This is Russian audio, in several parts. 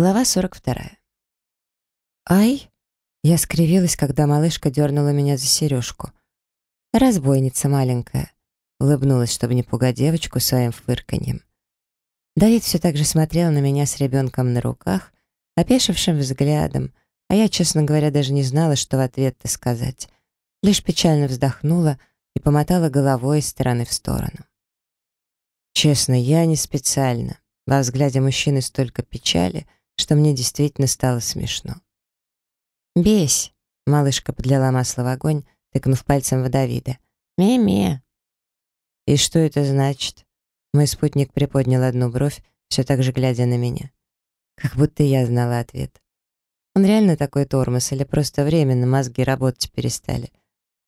Глава 42. «Ай!» Я скривилась, когда малышка дернула меня за сережку. «Разбойница маленькая», — улыбнулась, чтобы не пугать девочку своим фырканьем. Давид все так же смотрел на меня с ребенком на руках, опешившим взглядом, а я, честно говоря, даже не знала, что в ответ-то сказать. Лишь печально вздохнула и помотала головой из стороны в сторону. Честно, я не специально. Во взгляде мужчины столько печали — что мне действительно стало смешно. «Бесь!» — малышка подлила масло в огонь, тыкнув пальцем в Давида. «Ме-ме!» «И что это значит?» Мой спутник приподнял одну бровь, все так же глядя на меня. Как будто я знала ответ. Он реально такой тормоз или просто временно мозги работать перестали?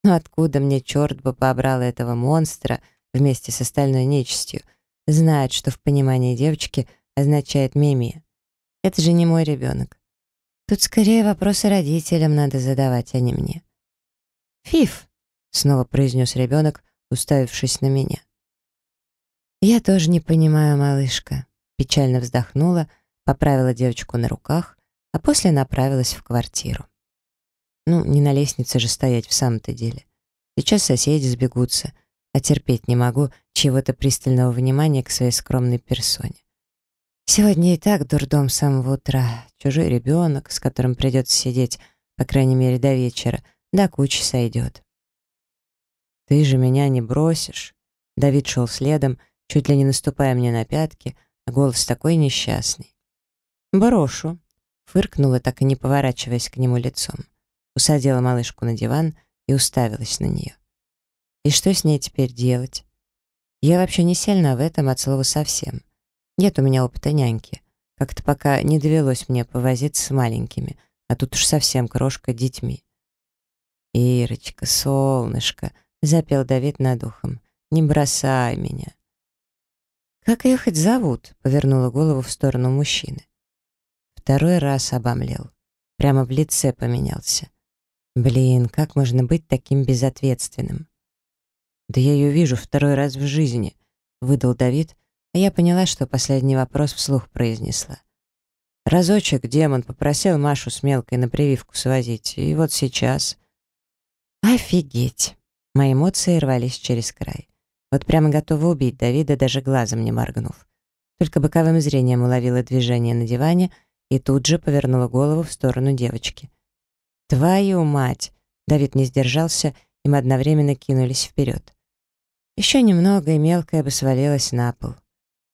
Но откуда мне черт бы побрал этого монстра вместе с остальной нечистью, знает, что в понимании девочки означает мемия? Это же не мой ребенок. Тут скорее вопросы родителям надо задавать, а не мне. «Фиф!» — снова произнес ребенок, уставившись на меня. «Я тоже не понимаю, малышка», — печально вздохнула, поправила девочку на руках, а после направилась в квартиру. Ну, не на лестнице же стоять в самом-то деле. Сейчас соседи сбегутся, а терпеть не могу чего-то пристального внимания к своей скромной персоне. Сегодня и так дурдом с самого утра. Чужой ребенок, с которым придется сидеть, по крайней мере, до вечера, до кучи сойдет. «Ты же меня не бросишь!» Давид шел следом, чуть ли не наступая мне на пятки, а голос такой несчастный. «Брошу!» — фыркнула, так и не поворачиваясь к нему лицом. Усадила малышку на диван и уставилась на нее. «И что с ней теперь делать?» Я вообще не сильно в этом от слова совсем. Нет у меня опыта няньки. Как-то пока не довелось мне повозиться с маленькими, а тут уж совсем крошка детьми. «Ирочка, солнышко», — запел Давид над ухом, — «не бросай меня». «Как ее хоть зовут?» — повернула голову в сторону мужчины. Второй раз обомлел. Прямо в лице поменялся. Блин, как можно быть таким безответственным? «Да я ее вижу второй раз в жизни», — выдал Давид, а я поняла, что последний вопрос вслух произнесла. Разочек демон попросил Машу с мелкой на прививку свозить, и вот сейчас... Офигеть! Мои эмоции рвались через край. Вот прямо готова убить Давида, даже глазом не моргнув. Только боковым зрением уловила движение на диване и тут же повернула голову в сторону девочки. «Твою мать!» Давид не сдержался, и мы одновременно кинулись вперед. Еще немного, и мелкая бы свалилась на пол.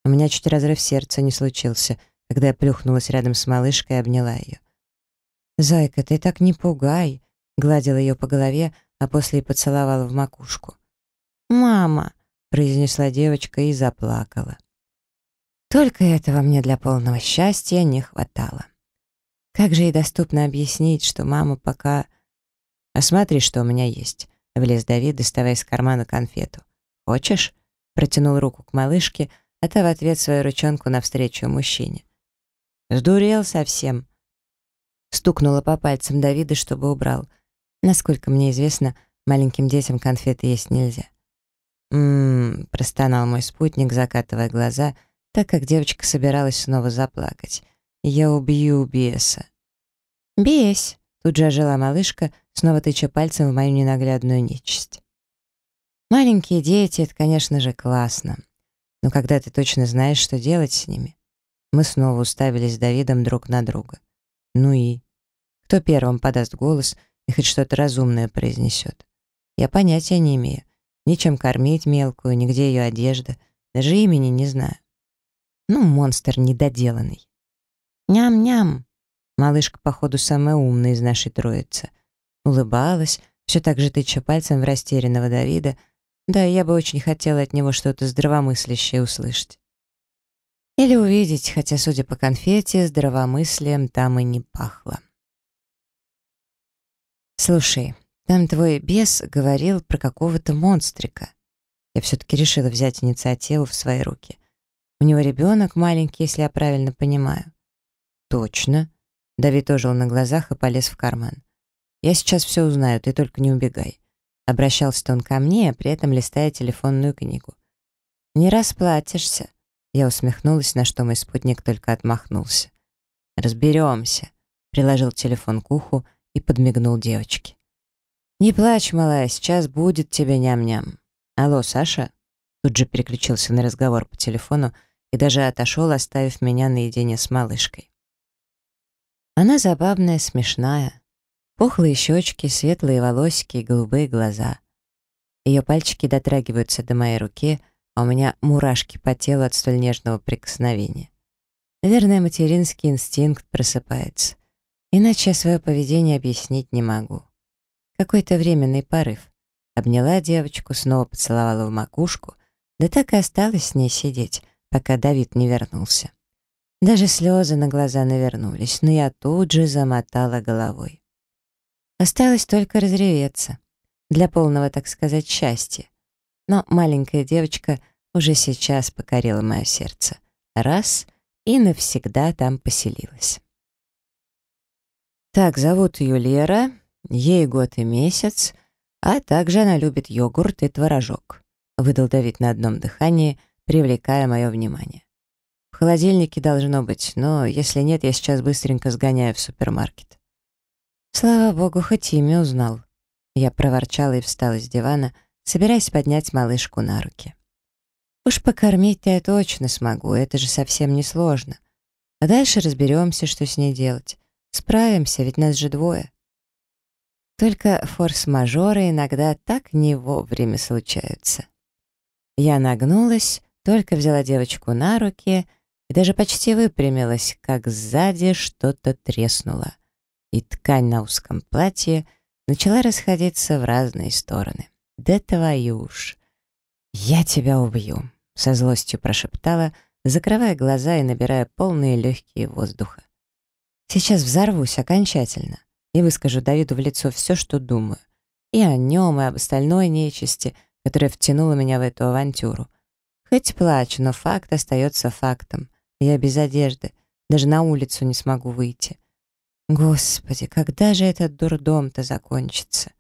У меня чуть разрыв сердца не случился, когда я плюхнулась рядом с малышкой и обняла ее. «Зайка, ты так не пугай!» — гладила ее по голове, а после и поцеловала в макушку. «Мама!» — произнесла девочка и заплакала. Только этого мне для полного счастья не хватало. Как же ей доступно объяснить, что мама пока... «А смотри, что у меня есть», — влез Давид, доставая из кармана конфету. «Хочешь?» — протянул руку к малышке — а та в ответ свою ручонку навстречу мужчине. «Сдурел совсем!» Стукнула по пальцам Давида, чтобы убрал. Насколько мне известно, маленьким детям конфеты есть нельзя. «М-м-м», простонал мой спутник, закатывая глаза, так как девочка собиралась снова заплакать. «Я убью беса». «Бесь!» — тут же ожила малышка, снова тыча пальцем в мою ненаглядную нечисть. Маленькие дети — это, конечно же, классно. Но когда ты точно знаешь, что делать с ними? Мы снова уставились с Давидом друг на друга. Ну и? Кто первым подаст голос и хоть что-то разумное произнесет? Я понятия не имею. Ничем кормить мелкую, нигде ее одежда. Даже имени не знаю. Ну, монстр недоделанный. Ням-ням. Малышка, походу, самая умная из нашей троицы. Улыбалась, все так же тыча пальцем в растерянного Давида, да, я бы очень хотела от него что-то здравомыслящее услышать. Или увидеть, хотя, судя по конфете, здравомыслием там и не пахло. «Слушай, там твой бес говорил про какого-то монстрика. Я все-таки решила взять инициативу в свои руки. У него ребенок маленький, если я правильно понимаю». «Точно». Давид ожил на глазах и полез в карман. «Я сейчас все узнаю, ты только не убегай. Обращался он ко мне, при этом листая телефонную книгу. «Не расплатишься», — я усмехнулась, на что мой спутник только отмахнулся. «Разберемся», — приложил телефон к уху и подмигнул девочке. «Не плачь, малая, сейчас будет тебе ням-ням. Алло, Саша?» Тут же переключился на разговор по телефону и даже отошел, оставив меня наедине с малышкой. Она забавная, смешная. Пухлые щечки, светлые волосики и голубые глаза. Ее пальчики дотрагиваются до моей руки, а у меня мурашки по телу от столь нежного прикосновения. Наверное, материнский инстинкт просыпается. Иначе я свое поведение объяснить не могу. Какой-то временный порыв. Обняла девочку, снова поцеловала в макушку, да так и осталась с ней сидеть, пока Давид не вернулся. Даже слезы на глаза навернулись, но я тут же замотала головой. Осталось только разреветься. Для полного, так сказать, счастья. Но маленькая девочка уже сейчас покорила мое сердце. Раз — и навсегда там поселилась. Так, зовут ее Лера, ей год и месяц, а также она любит йогурт и творожок. Выдал Давид на одном дыхании, привлекая мое внимание. В холодильнике должно быть, но если нет, я сейчас быстренько сгоняю в супермаркет. Слава богу, хоть имя узнал. Я проворчала и встала с дивана, собираясь поднять малышку на руки. Уж покормить-то я точно смогу, это же совсем не сложно. А дальше разберемся, что с ней делать. Справимся, ведь нас же двое. Только форс-мажоры иногда так не вовремя случаются. Я нагнулась, только взяла девочку на руки и даже почти выпрямилась, как сзади что-то треснуло, и ткань на узком платье начала расходиться в разные стороны. «Да твою ж! Я тебя убью!» — со злостью прошептала, закрывая глаза и набирая полные легкие воздуха. «Сейчас взорвусь окончательно и выскажу Давиду в лицо все, что думаю. И о нем, и об остальной нечисти, которая втянула меня в эту авантюру. Хоть плачу, но факт остается фактом. Я без одежды, даже на улицу не смогу выйти. Господи, когда же этот дурдом-то закончится?